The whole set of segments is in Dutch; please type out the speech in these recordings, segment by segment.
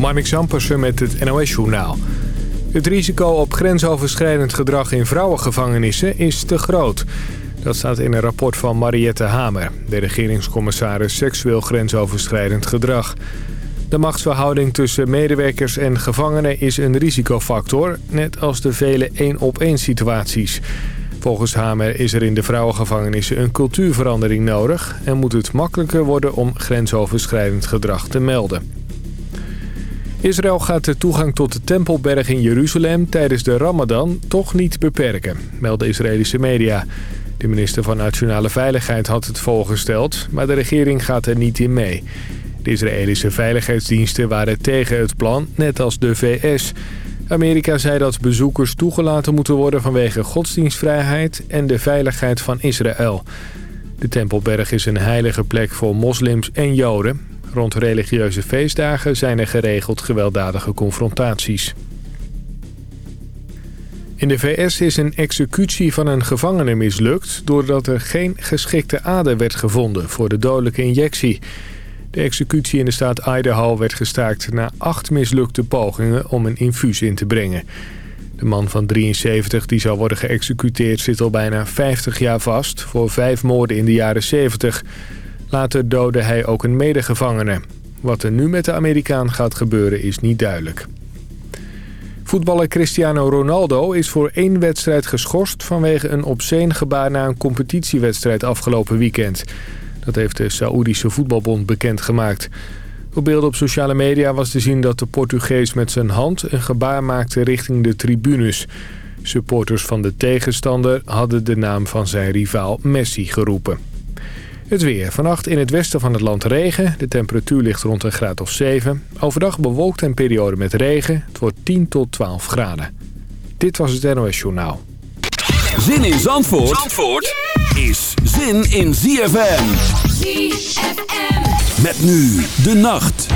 Marnik Zampersen met het NOS-journaal. Het risico op grensoverschrijdend gedrag in vrouwengevangenissen is te groot. Dat staat in een rapport van Mariette Hamer, de regeringscommissaris seksueel grensoverschrijdend gedrag. De machtsverhouding tussen medewerkers en gevangenen is een risicofactor, net als de vele één-op-één situaties. Volgens Hamer is er in de vrouwengevangenissen een cultuurverandering nodig... en moet het makkelijker worden om grensoverschrijdend gedrag te melden. Israël gaat de toegang tot de Tempelberg in Jeruzalem tijdens de Ramadan toch niet beperken, melden Israëlische media. De minister van Nationale Veiligheid had het voorgesteld, maar de regering gaat er niet in mee. De Israëlische veiligheidsdiensten waren tegen het plan, net als de VS. Amerika zei dat bezoekers toegelaten moeten worden vanwege godsdienstvrijheid en de veiligheid van Israël. De Tempelberg is een heilige plek voor moslims en joden. Rond religieuze feestdagen zijn er geregeld gewelddadige confrontaties. In de VS is een executie van een gevangene mislukt... doordat er geen geschikte ader werd gevonden voor de dodelijke injectie. De executie in de staat Idaho werd gestaakt na acht mislukte pogingen om een infuus in te brengen. De man van 73 die zou worden geëxecuteerd zit al bijna 50 jaar vast... voor vijf moorden in de jaren 70... Later doodde hij ook een medegevangene. Wat er nu met de Amerikaan gaat gebeuren is niet duidelijk. Voetballer Cristiano Ronaldo is voor één wedstrijd geschorst... vanwege een obscene gebaar na een competitiewedstrijd afgelopen weekend. Dat heeft de Saoedische Voetbalbond bekendgemaakt. Op beelden op sociale media was te zien dat de Portugees met zijn hand... een gebaar maakte richting de tribunes. Supporters van de tegenstander hadden de naam van zijn rivaal Messi geroepen. Het weer. Vannacht in het westen van het land regen. De temperatuur ligt rond een graad of 7. Overdag bewolkt en periode met regen. Het wordt 10 tot 12 graden. Dit was het NOS Journaal. Zin in Zandvoort, Zandvoort is zin in ZFM. ZFM. Met nu de nacht.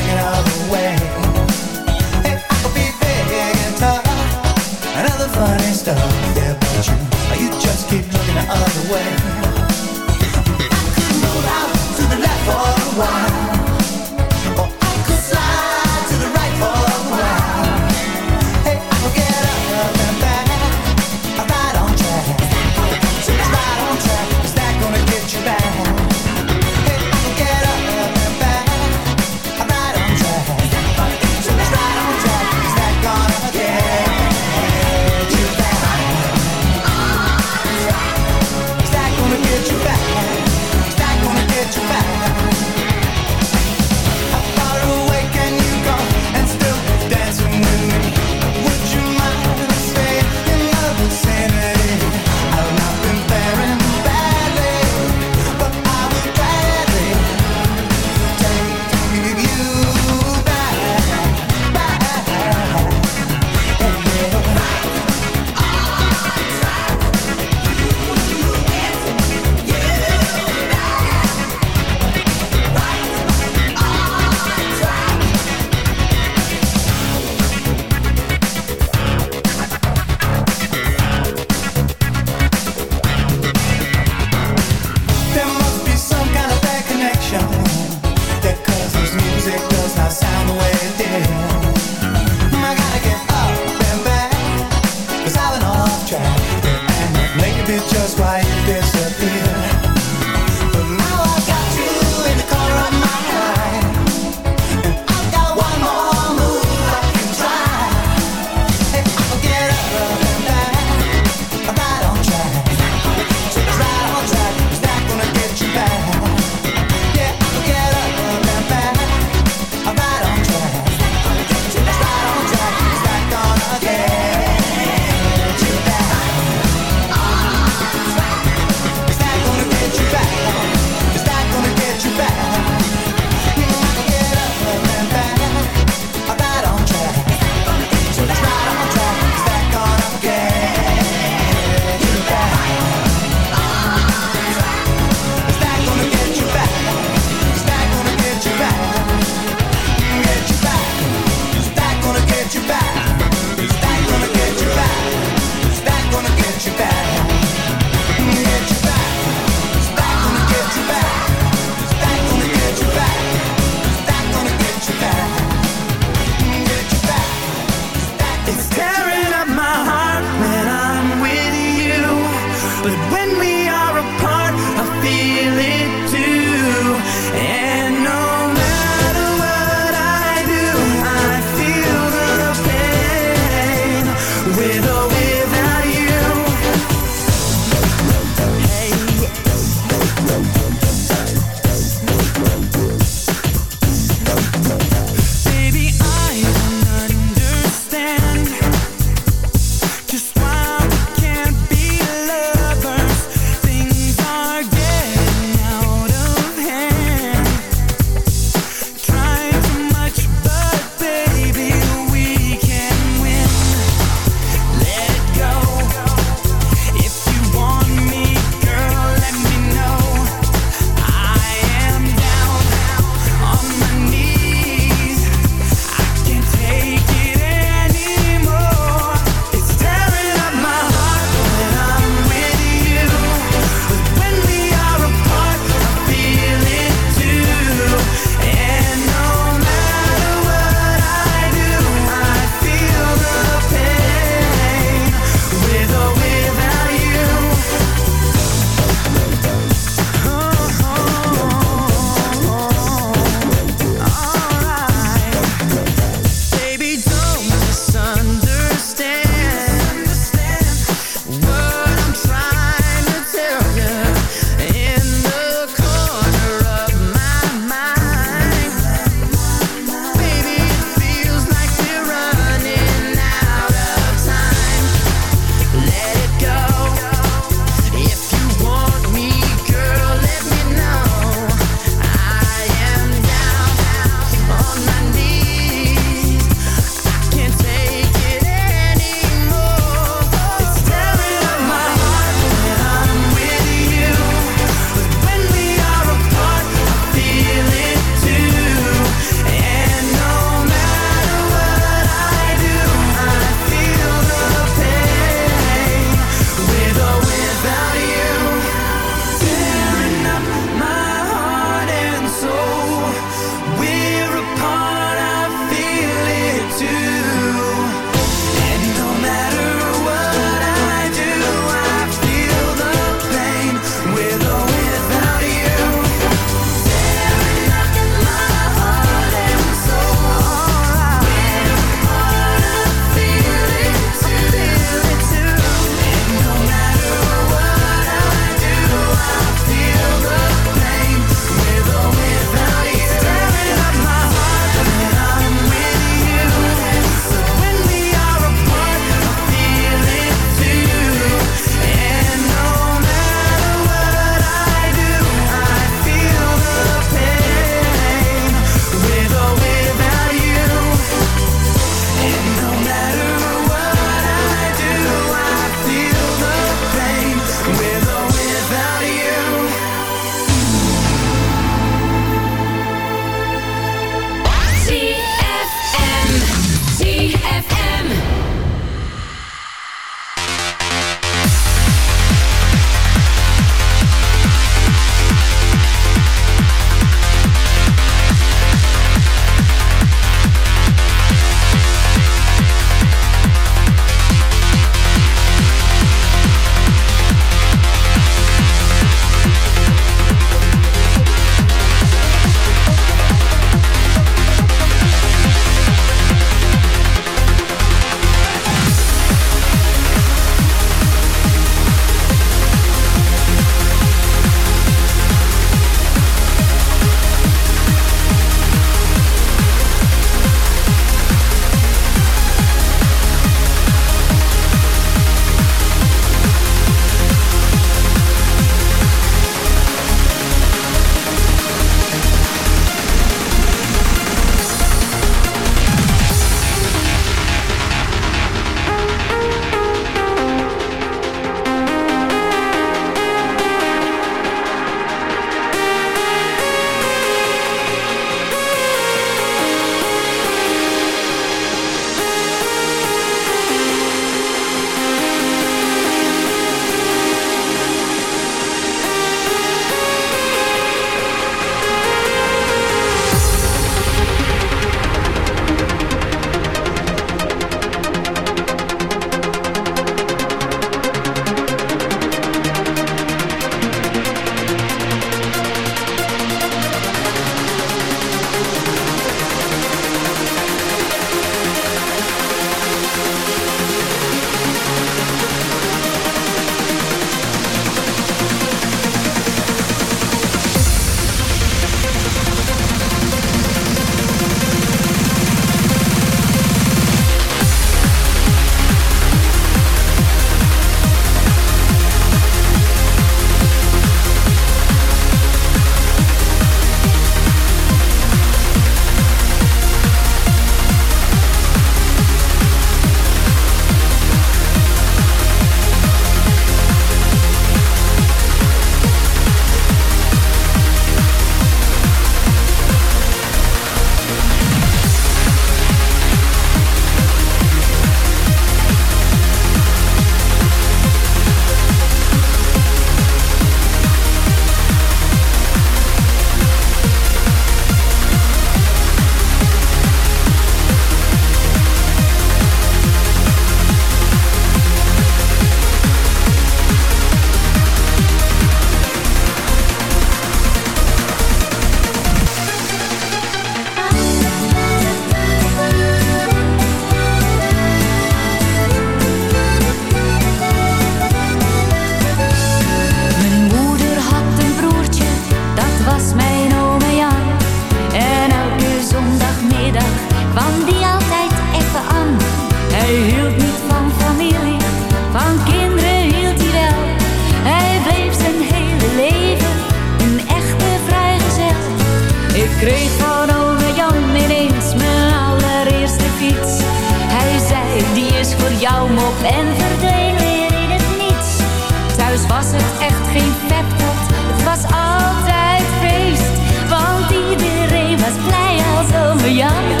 ja.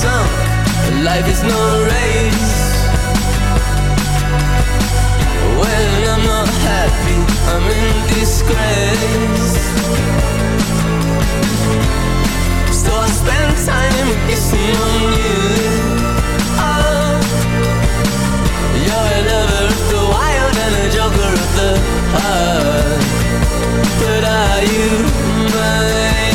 sunk Life is no race. When I'm not happy I'm in disgrace. So I spend time kissing on you. Oh, you're a lover of the wild And a joker of the heart. But are you mine?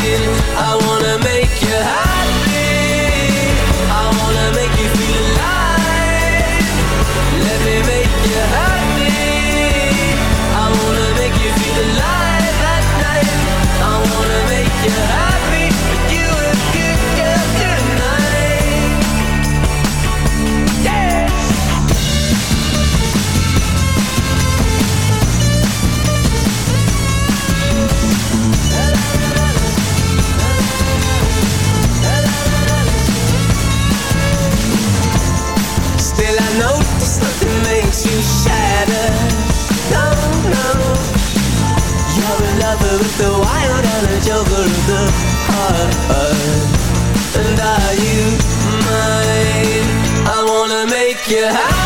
With the wild and a joker of the heart And are you mine? I wanna make you happy